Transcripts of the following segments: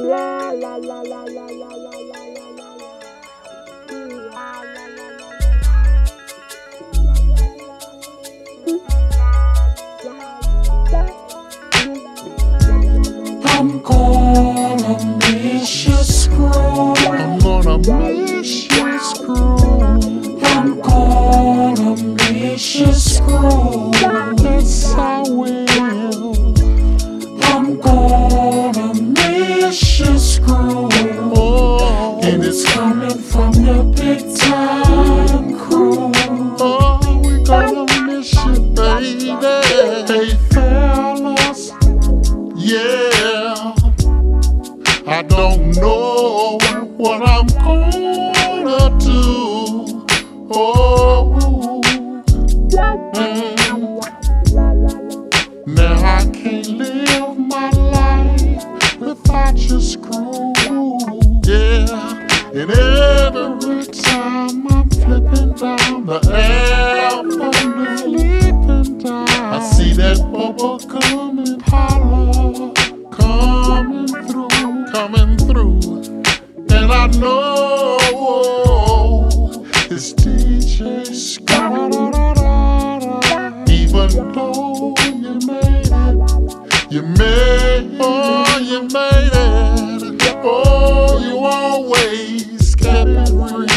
La la la la la la la la la la I'm gonna miss I don't know what I'm gonna do. Oh, mm. now I can't live my life without your screw. Yeah, and every time I'm flipping down the avenue, flipping down, I see that bubble coming, holler, I know it's DJ Scott. Even though you made it, you made, oh, you made it. Oh, you always kept it real.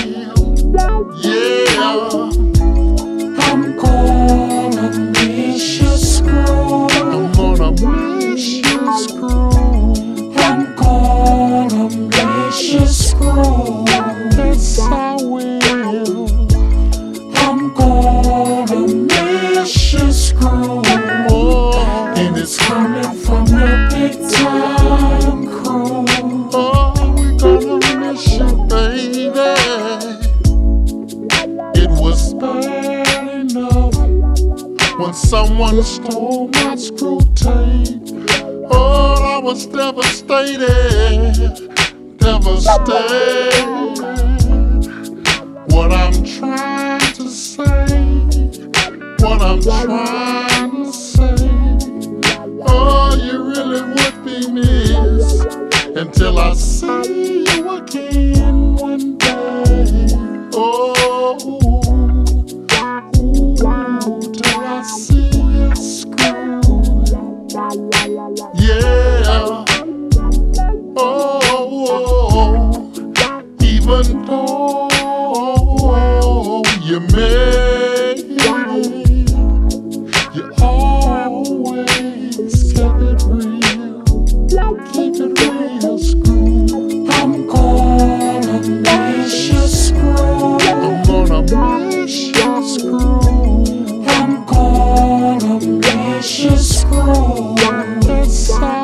When someone stole my screw tape. Oh, I was devastated, devastated. What I'm trying to say, what I'm trying to say. Oh, you really would be missed until I see you again one day. Oh,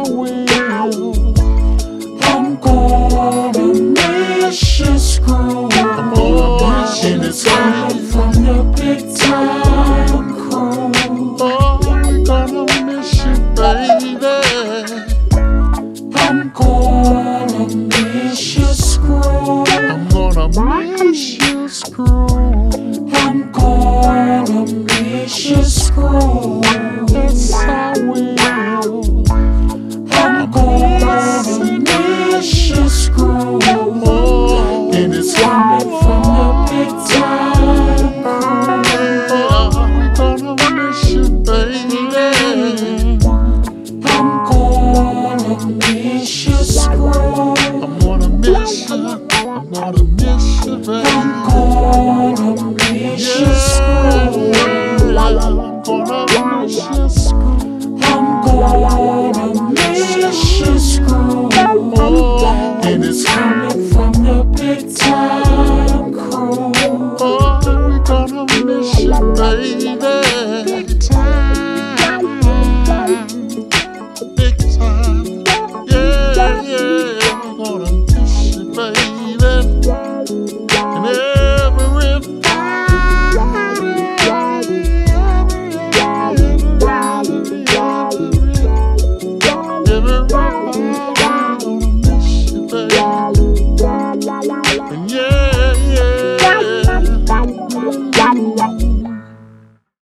away.